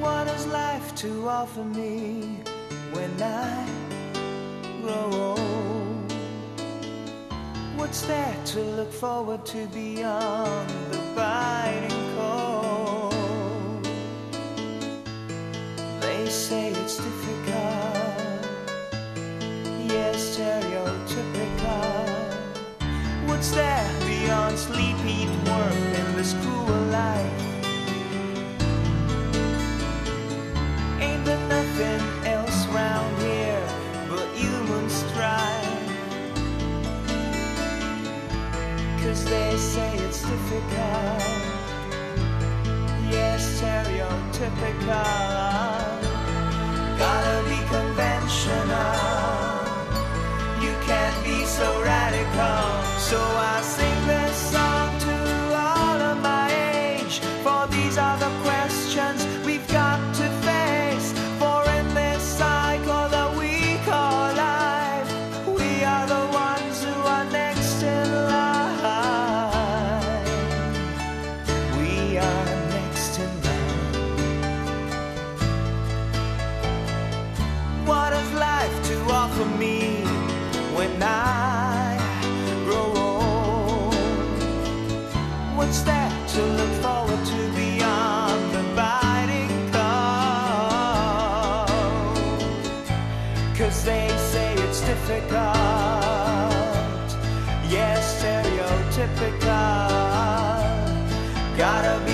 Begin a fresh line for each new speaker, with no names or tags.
What has life to offer me when I grow old? What's there to look forward to beyond the biting cold? They say it's difficult, yes, stereotypical. What's there beyond sleep, eat, work, and this cruel say it's difficult, yes, stereotypical. gotta